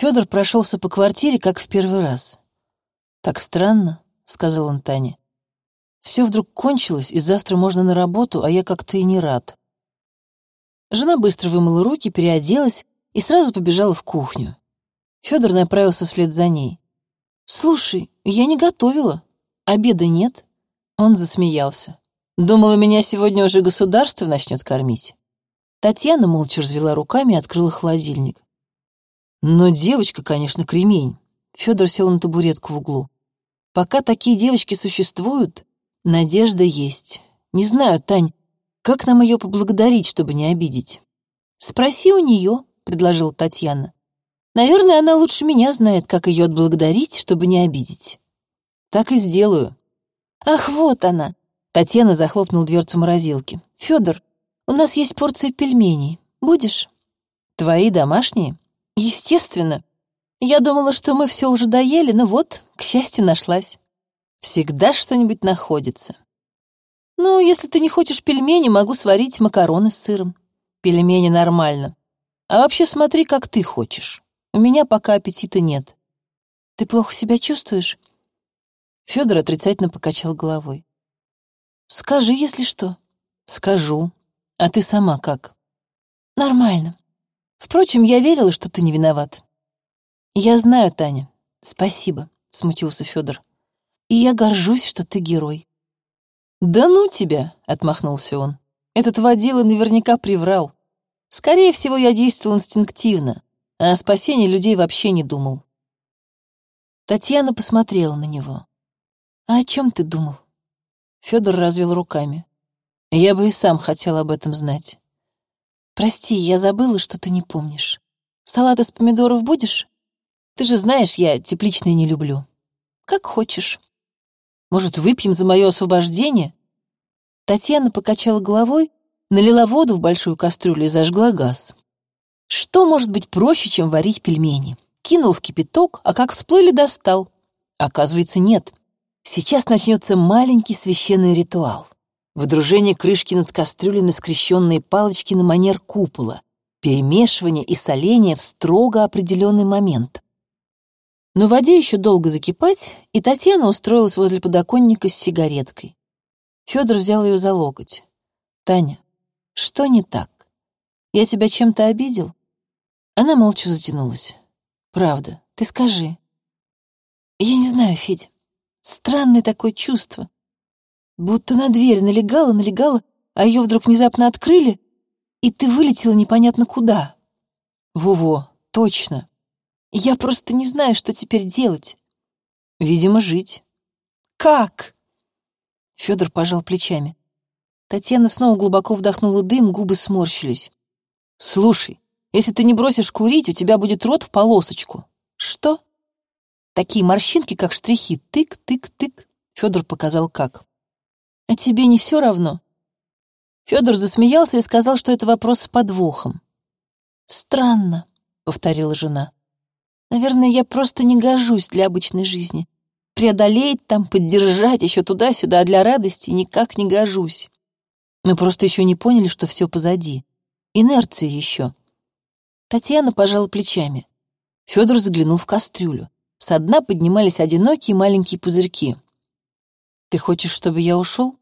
Федор прошелся по квартире, как в первый раз. «Так странно», — сказал он Тане. «Все вдруг кончилось, и завтра можно на работу, а я как-то и не рад». Жена быстро вымыла руки, переоделась и сразу побежала в кухню. Федор направился вслед за ней. «Слушай, я не готовила. Обеда нет?» Он засмеялся. «Думала, меня сегодня уже государство начнет кормить». Татьяна молча развела руками и открыла холодильник. «Но девочка, конечно, кремень». Федор сел на табуретку в углу. «Пока такие девочки существуют, надежда есть. Не знаю, Тань, как нам ее поблагодарить, чтобы не обидеть?» «Спроси у нее», — предложила Татьяна. «Наверное, она лучше меня знает, как ее отблагодарить, чтобы не обидеть». «Так и сделаю». «Ах, вот она!» Татьяна захлопнула дверцу морозилки. «Федор, у нас есть порция пельменей. Будешь?» «Твои домашние?» «Естественно. Я думала, что мы все уже доели, но вот, к счастью, нашлась. Всегда что-нибудь находится. Ну, если ты не хочешь пельмени, могу сварить макароны с сыром. Пельмени нормально. А вообще смотри, как ты хочешь. У меня пока аппетита нет. Ты плохо себя чувствуешь? Федор отрицательно покачал головой. Скажи, если что. Скажу. А ты сама как? Нормально. Впрочем, я верила, что ты не виноват. Я знаю, Таня. Спасибо, смутился Федор. И я горжусь, что ты герой. «Да ну тебя!» — отмахнулся он. «Этот водила наверняка приврал. Скорее всего, я действовал инстинктивно, а о спасении людей вообще не думал». Татьяна посмотрела на него. «А о чем ты думал?» Федор развел руками. «Я бы и сам хотел об этом знать». «Прости, я забыла, что ты не помнишь. Салат из помидоров будешь? Ты же знаешь, я тепличные не люблю. Как хочешь». Может, выпьем за мое освобождение?» Татьяна покачала головой, налила воду в большую кастрюлю и зажгла газ. Что может быть проще, чем варить пельмени? Кинул в кипяток, а как всплыли, достал. Оказывается, нет. Сейчас начнется маленький священный ритуал. Выдружение крышки над кастрюлей на скрещенные палочки на манер купола, перемешивание и соление в строго определенный момент. Но воде еще долго закипать, и Татьяна устроилась возле подоконника с сигареткой. Федор взял ее за локоть. «Таня, что не так? Я тебя чем-то обидел?» Она молча затянулась. «Правда, ты скажи». «Я не знаю, Федя. Странное такое чувство. Будто на дверь налегала, налегала, а ее вдруг внезапно открыли, и ты вылетела непонятно куда». «Во-во, точно. Я просто не знаю, что теперь делать. Видимо, жить. Как? Федор пожал плечами. Татьяна снова глубоко вдохнула дым, губы сморщились. Слушай, если ты не бросишь курить, у тебя будет рот в полосочку. Что? Такие морщинки, как штрихи. Тык-тык-тык. Федор показал как. А тебе не все равно? Федор засмеялся и сказал, что это вопрос с подвохом. Странно, повторила жена. Наверное, я просто не гожусь для обычной жизни. Преодолеть там, поддержать еще туда-сюда, а для радости никак не гожусь. Мы просто еще не поняли, что все позади. Инерция еще. Татьяна пожала плечами. Федор заглянул в кастрюлю. Со дна поднимались одинокие маленькие пузырьки. «Ты хочешь, чтобы я ушел?»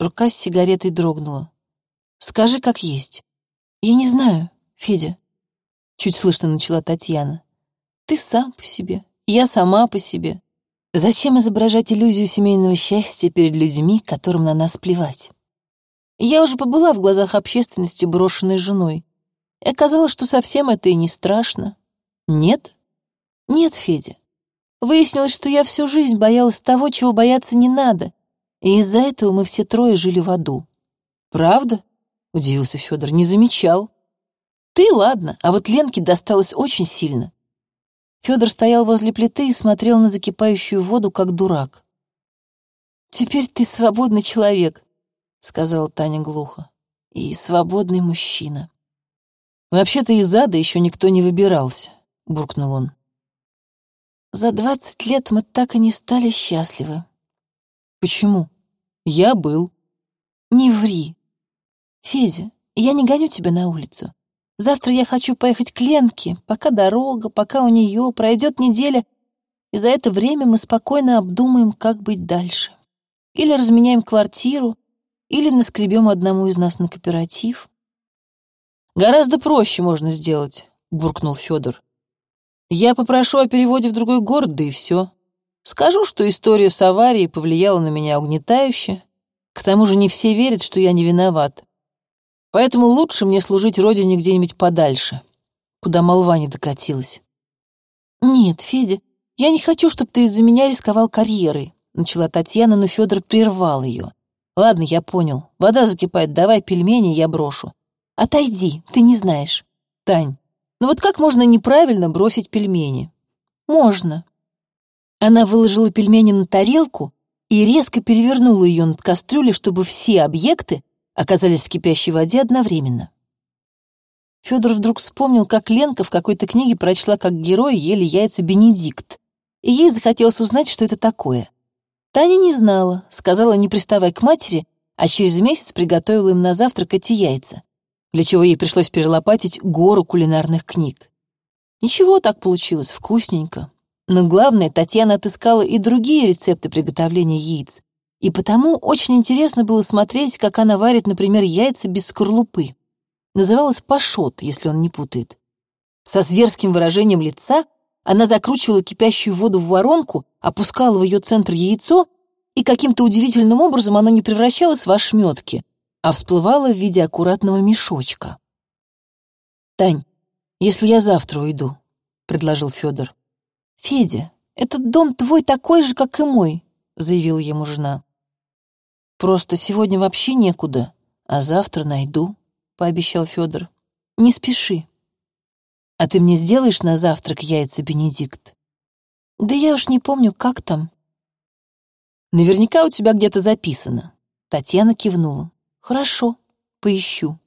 Рука с сигаретой дрогнула. «Скажи, как есть». «Я не знаю, Федя», — чуть слышно начала Татьяна. Ты сам по себе, я сама по себе. Зачем изображать иллюзию семейного счастья перед людьми, которым на нас плевать? Я уже побыла в глазах общественности брошенной женой. И оказалось, что совсем это и не страшно. Нет? Нет, Федя. Выяснилось, что я всю жизнь боялась того, чего бояться не надо. И из-за этого мы все трое жили в аду. Правда? Удивился Федор. Не замечал. Ты ладно, а вот Ленке досталось очень сильно. Федор стоял возле плиты и смотрел на закипающую воду, как дурак. «Теперь ты свободный человек», — сказала Таня глухо. «И свободный мужчина». «Вообще-то из ада еще никто не выбирался», — буркнул он. «За двадцать лет мы так и не стали счастливы». «Почему? Я был». «Не ври. Федя, я не гоню тебя на улицу. Завтра я хочу поехать к Ленке, пока дорога, пока у нее пройдет неделя, и за это время мы спокойно обдумаем, как быть дальше. Или разменяем квартиру, или наскребем одному из нас на кооператив. Гораздо проще можно сделать, буркнул Федор. Я попрошу о переводе в другой город, да и все. Скажу, что история с аварией повлияла на меня угнетающе. К тому же не все верят, что я не виноват. Поэтому лучше мне служить родине где-нибудь подальше, куда молва не докатилась. Нет, Федя, я не хочу, чтобы ты из-за меня рисковал карьерой, начала Татьяна, но Федор прервал ее. Ладно, я понял. Вода закипает, давай пельмени, я брошу. Отойди, ты не знаешь. Тань, ну вот как можно неправильно бросить пельмени? Можно. Она выложила пельмени на тарелку и резко перевернула ее над кастрюлей, чтобы все объекты оказались в кипящей воде одновременно. Федор вдруг вспомнил, как Ленка в какой-то книге прочла, как герои ели яйца Бенедикт, и ей захотелось узнать, что это такое. Таня не знала, сказала, не приставай к матери, а через месяц приготовила им на завтрак эти яйца, для чего ей пришлось перелопатить гору кулинарных книг. Ничего, так получилось, вкусненько. Но главное, Татьяна отыскала и другие рецепты приготовления яиц, и потому очень интересно было смотреть, как она варит, например, яйца без скорлупы. Называлось пашот, если он не путает. Со зверским выражением лица она закручивала кипящую воду в воронку, опускала в ее центр яйцо, и каким-то удивительным образом оно не превращалось в ошметки, а всплывало в виде аккуратного мешочка. «Тань, если я завтра уйду», — предложил Федор. «Федя, этот дом твой такой же, как и мой», — заявила ему жена. Просто сегодня вообще некуда, а завтра найду, пообещал Федор. Не спеши. А ты мне сделаешь на завтрак яйца Бенедикт? Да я уж не помню, как там. Наверняка у тебя где-то записано. Татьяна кивнула. Хорошо, поищу.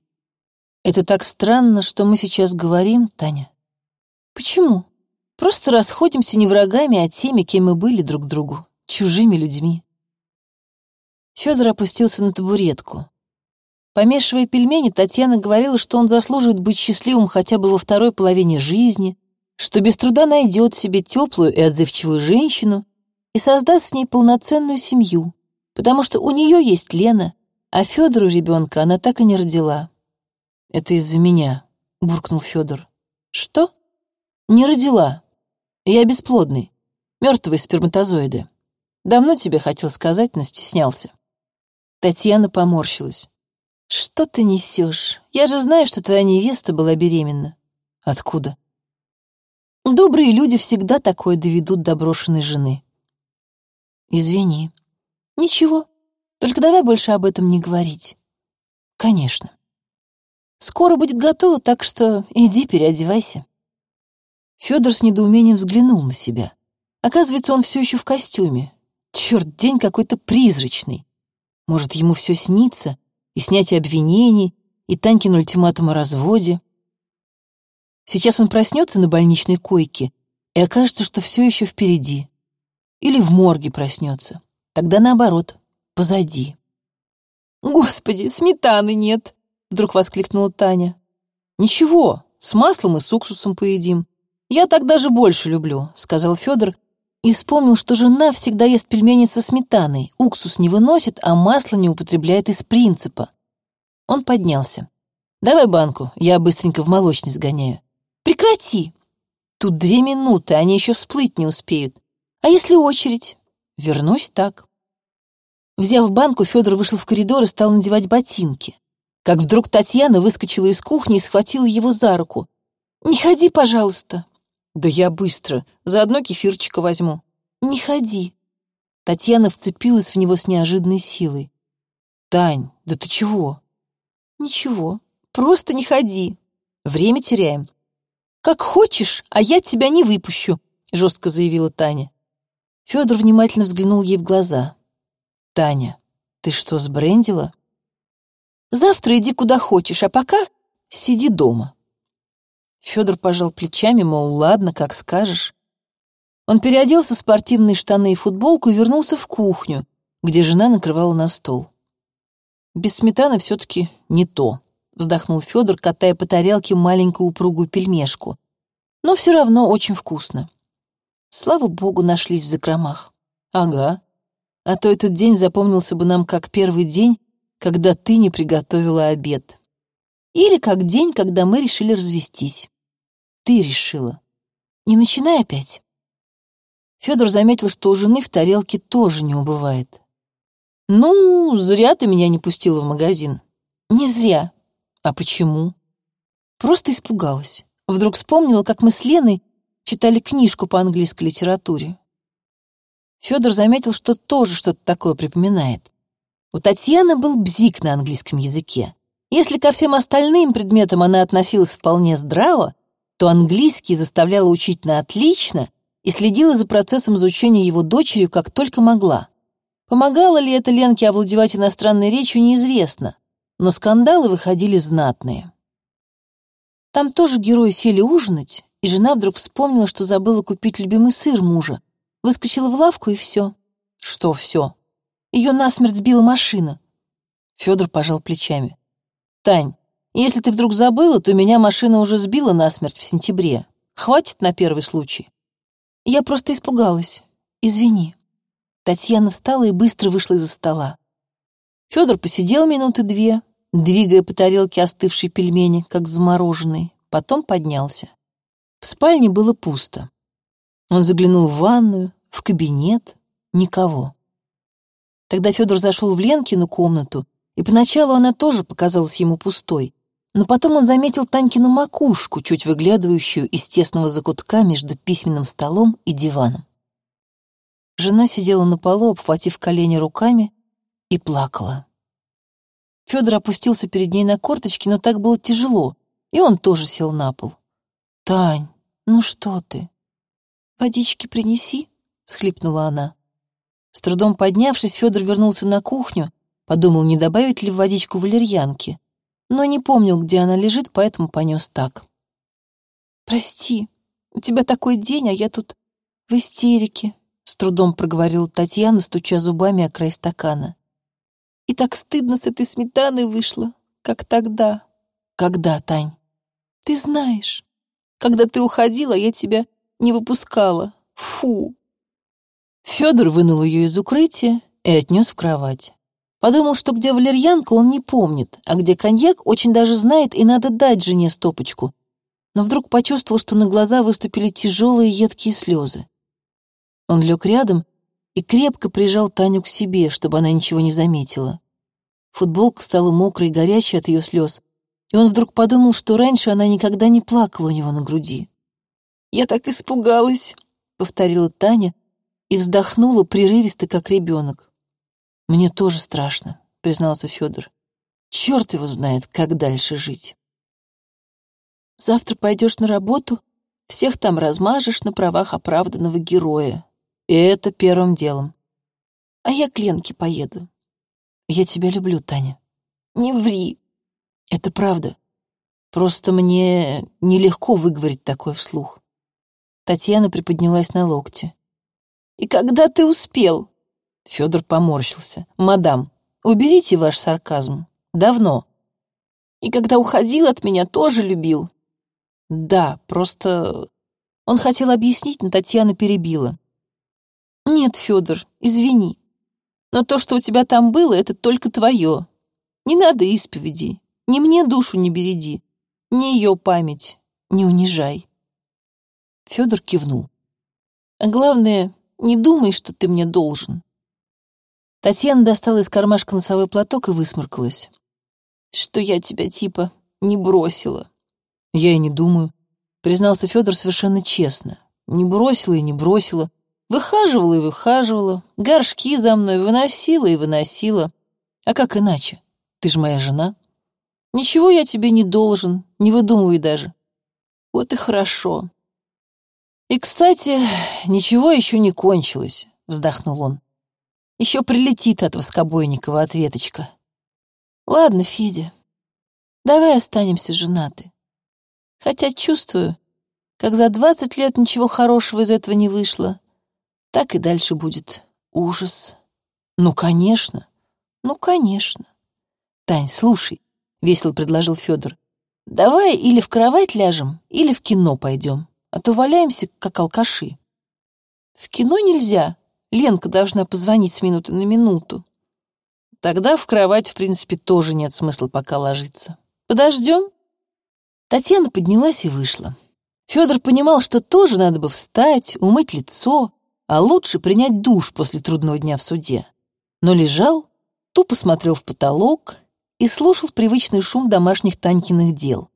Это так странно, что мы сейчас говорим, Таня. Почему? Просто расходимся не врагами, а теми, кем мы были друг другу, чужими людьми. Федор опустился на табуретку. Помешивая пельмени, Татьяна говорила, что он заслуживает быть счастливым хотя бы во второй половине жизни, что без труда найдет себе теплую и отзывчивую женщину и создаст с ней полноценную семью, потому что у нее есть Лена, а Федору ребенка она так и не родила. «Это из-за меня», — буркнул Федор. «Что?» «Не родила. Я бесплодный. Мертвые сперматозоиды. Давно тебе хотел сказать, но стеснялся». Татьяна поморщилась. «Что ты несешь? Я же знаю, что твоя невеста была беременна». «Откуда?» «Добрые люди всегда такое доведут до брошенной жены». «Извини». «Ничего, только давай больше об этом не говорить». «Конечно». «Скоро будет готово, так что иди переодевайся». Федор с недоумением взглянул на себя. Оказывается, он все еще в костюме. Черт, день какой-то призрачный. Может, ему все снится, и снятие обвинений, и Танькин ультиматум о разводе. Сейчас он проснется на больничной койке, и окажется, что все еще впереди. Или в морге проснется. Тогда наоборот, позади. «Господи, сметаны нет!» — вдруг воскликнула Таня. «Ничего, с маслом и с уксусом поедим. Я так даже больше люблю», — сказал Федор и вспомнил, что жена всегда ест пельмени со сметаной, уксус не выносит, а масло не употребляет из принципа. Он поднялся. «Давай банку, я быстренько в молочный сгоняю». «Прекрати!» «Тут две минуты, они еще всплыть не успеют. А если очередь?» «Вернусь так». Взяв банку, Федор вышел в коридор и стал надевать ботинки. Как вдруг Татьяна выскочила из кухни и схватила его за руку. «Не ходи, пожалуйста!» «Да я быстро. Заодно кефирчика возьму». «Не ходи». Татьяна вцепилась в него с неожиданной силой. «Тань, да ты чего?» «Ничего. Просто не ходи. Время теряем». «Как хочешь, а я тебя не выпущу», — жестко заявила Таня. Федор внимательно взглянул ей в глаза. «Таня, ты что, сбрендила?» «Завтра иди куда хочешь, а пока сиди дома». Федор пожал плечами, мол, ладно, как скажешь. Он переоделся в спортивные штаны и футболку и вернулся в кухню, где жена накрывала на стол. Без сметаны все-таки не то, — вздохнул Федор, катая по тарелке маленькую упругую пельмешку. «Но все равно очень вкусно. Слава богу, нашлись в закромах. Ага. А то этот день запомнился бы нам как первый день, когда ты не приготовила обед. Или как день, когда мы решили развестись. Ты решила. Не начинай опять. Федор заметил, что у жены в тарелке тоже не убывает. «Ну, зря ты меня не пустила в магазин». «Не зря». «А почему?» Просто испугалась. Вдруг вспомнила, как мы с Леной читали книжку по английской литературе. Федор заметил, что тоже что-то такое припоминает. У Татьяны был бзик на английском языке. Если ко всем остальным предметам она относилась вполне здраво, то английский заставляла учить на отлично и следила за процессом изучения его дочерью как только могла. Помогало ли это Ленке овладевать иностранной речью, неизвестно, но скандалы выходили знатные. Там тоже герои сели ужинать, и жена вдруг вспомнила, что забыла купить любимый сыр мужа. Выскочила в лавку, и все. Что все? Ее насмерть сбила машина. Федор пожал плечами. «Тань, если ты вдруг забыла, то меня машина уже сбила насмерть в сентябре. Хватит на первый случай». «Я просто испугалась. Извини». Татьяна встала и быстро вышла из-за стола. Федор посидел минуты две, двигая по тарелке остывшие пельмени, как замороженные, потом поднялся. В спальне было пусто. Он заглянул в ванную, в кабинет. Никого. Тогда Федор зашел в Ленкину комнату, и поначалу она тоже показалась ему пустой. Но потом он заметил Танькину макушку, чуть выглядывающую из тесного закутка между письменным столом и диваном. Жена сидела на полу, обхватив колени руками, и плакала. Федор опустился перед ней на корточки, но так было тяжело, и он тоже сел на пол. «Тань, «Ну что ты? Водички принеси», — всхлипнула она. С трудом поднявшись, Федор вернулся на кухню, подумал, не добавить ли в водичку валерьянки, но не помнил, где она лежит, поэтому понес так. «Прости, у тебя такой день, а я тут в истерике», — с трудом проговорила Татьяна, стуча зубами о край стакана. «И так стыдно с этой сметаной вышло, как тогда». «Когда, Тань?» «Ты знаешь». Когда ты уходила, я тебя не выпускала. Фу!» Федор вынул ее из укрытия и отнес в кровать. Подумал, что где валерьянка, он не помнит, а где коньяк, очень даже знает, и надо дать жене стопочку. Но вдруг почувствовал, что на глаза выступили тяжелые едкие слезы. Он лег рядом и крепко прижал Таню к себе, чтобы она ничего не заметила. Футболка стала мокрой и горячей от ее слез, и он вдруг подумал, что раньше она никогда не плакала у него на груди. «Я так испугалась», — повторила Таня и вздохнула прерывисто, как ребенок. «Мне тоже страшно», — признался Федор. «Черт его знает, как дальше жить». «Завтра пойдешь на работу, всех там размажешь на правах оправданного героя. И это первым делом. А я к Ленке поеду. Я тебя люблю, Таня. Не ври, это правда. Просто мне нелегко выговорить такое вслух. Татьяна приподнялась на локте. «И когда ты успел?» Федор поморщился. «Мадам, уберите ваш сарказм. Давно. И когда уходил от меня, тоже любил?» «Да, просто...» Он хотел объяснить, но Татьяна перебила. «Нет, Федор, извини. Но то, что у тебя там было, это только твое. Не надо исповеди. Ни мне душу не береди, ни ее память не унижай. Федор кивнул. А главное, не думай, что ты мне должен. Татьяна достала из кармашка носовой платок и высморкалась. Что я тебя типа не бросила. Я и не думаю, признался Федор совершенно честно. Не бросила и не бросила. Выхаживала и выхаживала, горшки за мной выносила и выносила. А как иначе? Ты же моя жена. Ничего я тебе не должен, не выдумывай даже. Вот и хорошо. И, кстати, ничего еще не кончилось, вздохнул он. Еще прилетит от Воскобойникова ответочка. Ладно, Федя, давай останемся женаты. Хотя чувствую, как за двадцать лет ничего хорошего из этого не вышло, так и дальше будет ужас. Ну, конечно, ну, конечно. Тань, слушай, весело предложил Федор. Давай или в кровать ляжем, или в кино пойдем, а то валяемся, как алкаши. В кино нельзя. Ленка должна позвонить с минуты на минуту. Тогда в кровать, в принципе, тоже нет смысла пока ложиться. Подождем? Татьяна поднялась и вышла. Федор понимал, что тоже надо бы встать, умыть лицо, а лучше принять душ после трудного дня в суде. Но лежал, тупо смотрел в потолок и слушал привычный шум домашних Танькиных дел.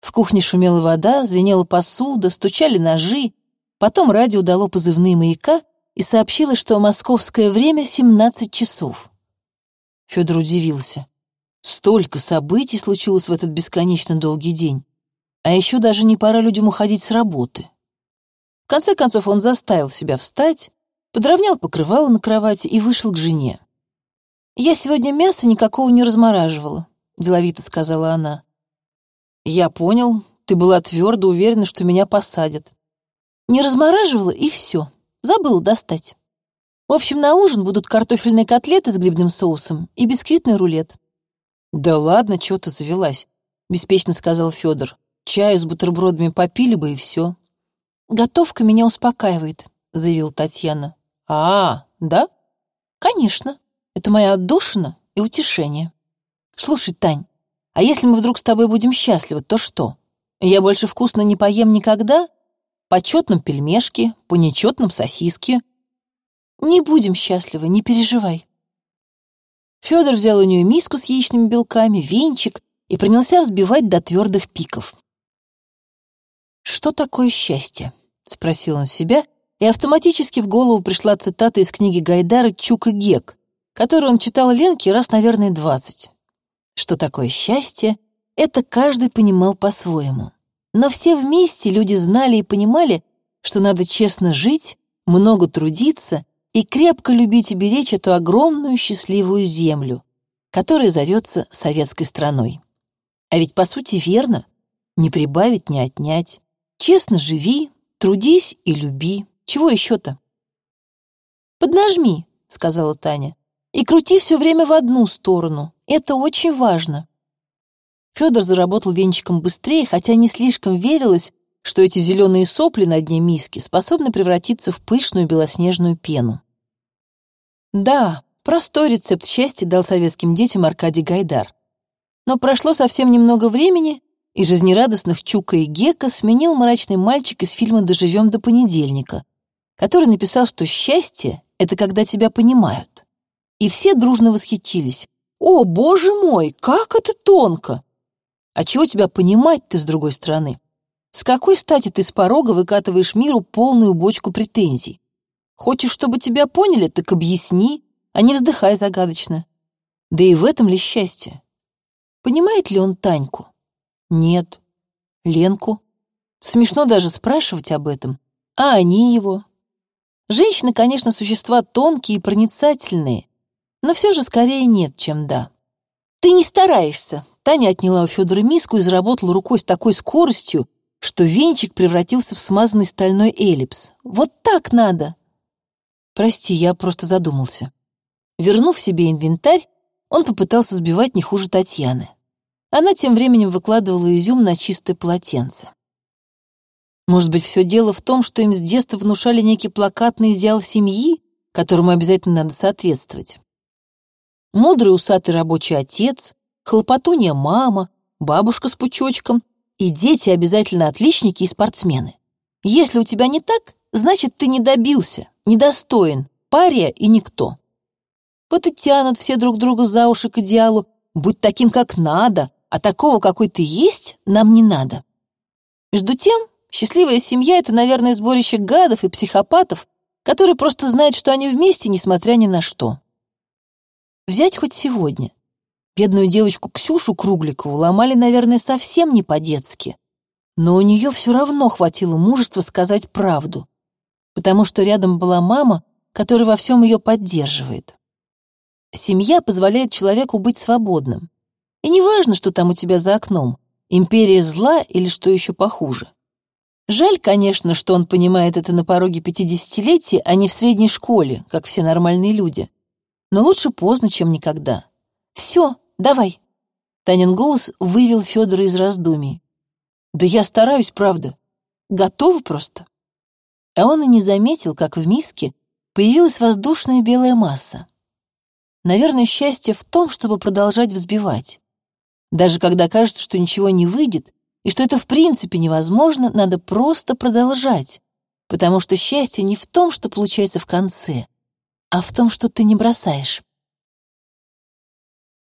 В кухне шумела вода, звенела посуда, стучали ножи, потом радио дало позывные маяка и сообщило, что московское время 17 часов. Федор удивился. Столько событий случилось в этот бесконечно долгий день. А еще даже не пора людям уходить с работы. В конце концов он заставил себя встать, подровнял покрывало на кровати и вышел к жене. «Я сегодня мясо никакого не размораживала», — деловито сказала она. «Я понял. Ты была твердо уверена, что меня посадят». «Не размораживала, и все. Забыла достать. В общем, на ужин будут картофельные котлеты с грибным соусом и бисквитный рулет». «Да ладно, чего ты завелась», — беспечно сказал Федор. «Чаю с бутербродами попили бы, и все». «Готовка меня успокаивает», — заявила Татьяна. «А, да?» «Конечно. Это моя отдушина и утешение. Слушай, Тань, а если мы вдруг с тобой будем счастливы, то что? Я больше вкусно не поем никогда? По четным пельмешки, по нечетным сосиски. Не будем счастливы, не переживай. Федор взял у нее миску с яичными белками, венчик и принялся взбивать до твердых пиков. «Что такое счастье?» — спросил он себя, и автоматически в голову пришла цитата из книги Гайдара «Чук и Гек», которую он читал Ленке раз, наверное, двадцать. Что такое счастье, это каждый понимал по-своему. Но все вместе люди знали и понимали, что надо честно жить, много трудиться и крепко любить и беречь эту огромную счастливую землю, которая зовется советской страной. А ведь по сути верно, не прибавить, не отнять. Честно живи, трудись и люби. Чего еще-то? «Поднажми», — сказала Таня. И крути все время в одну сторону. Это очень важно. Федор заработал венчиком быстрее, хотя не слишком верилось, что эти зеленые сопли на дне миски способны превратиться в пышную белоснежную пену. Да, простой рецепт счастья дал советским детям Аркадий Гайдар. Но прошло совсем немного времени, и жизнерадостных Чука и Гека сменил мрачный мальчик из фильма «Доживем до понедельника», который написал, что счастье — это когда тебя понимают и все дружно восхитились. «О, боже мой, как это тонко!» «А чего тебя понимать ты с другой стороны? С какой стати ты с порога выкатываешь миру полную бочку претензий? Хочешь, чтобы тебя поняли, так объясни, а не вздыхай загадочно. Да и в этом ли счастье? Понимает ли он Таньку? Нет. Ленку? Смешно даже спрашивать об этом. А они его? Женщины, конечно, существа тонкие и проницательные, но все же скорее нет, чем да. «Ты не стараешься!» Таня отняла у Федора миску и заработала рукой с такой скоростью, что венчик превратился в смазанный стальной эллипс. «Вот так надо!» «Прости, я просто задумался». Вернув себе инвентарь, он попытался сбивать не хуже Татьяны. Она тем временем выкладывала изюм на чистое полотенце. Может быть, все дело в том, что им с детства внушали некий плакатный идеал семьи, которому обязательно надо соответствовать мудрый усатый рабочий отец, хлопотунья мама, бабушка с пучочком и дети обязательно отличники и спортсмены. Если у тебя не так, значит, ты не добился, недостоин, пария и никто. Вот и тянут все друг друга за уши к идеалу, будь таким, как надо, а такого, какой ты есть, нам не надо. Между тем, счастливая семья — это, наверное, сборище гадов и психопатов, которые просто знают, что они вместе, несмотря ни на что. Взять хоть сегодня. Бедную девочку Ксюшу Кругликову ломали, наверное, совсем не по-детски. Но у нее все равно хватило мужества сказать правду, потому что рядом была мама, которая во всем ее поддерживает. Семья позволяет человеку быть свободным. И не важно, что там у тебя за окном, империя зла или что еще похуже. Жаль, конечно, что он понимает это на пороге пятидесятилетия, а не в средней школе, как все нормальные люди но лучше поздно, чем никогда. Все, давай. Танин голос вывел Федора из раздумий. «Да я стараюсь, правда. Готова просто». А он и не заметил, как в миске появилась воздушная белая масса. Наверное, счастье в том, чтобы продолжать взбивать. Даже когда кажется, что ничего не выйдет, и что это в принципе невозможно, надо просто продолжать, потому что счастье не в том, что получается в конце, а в том, что ты не бросаешь.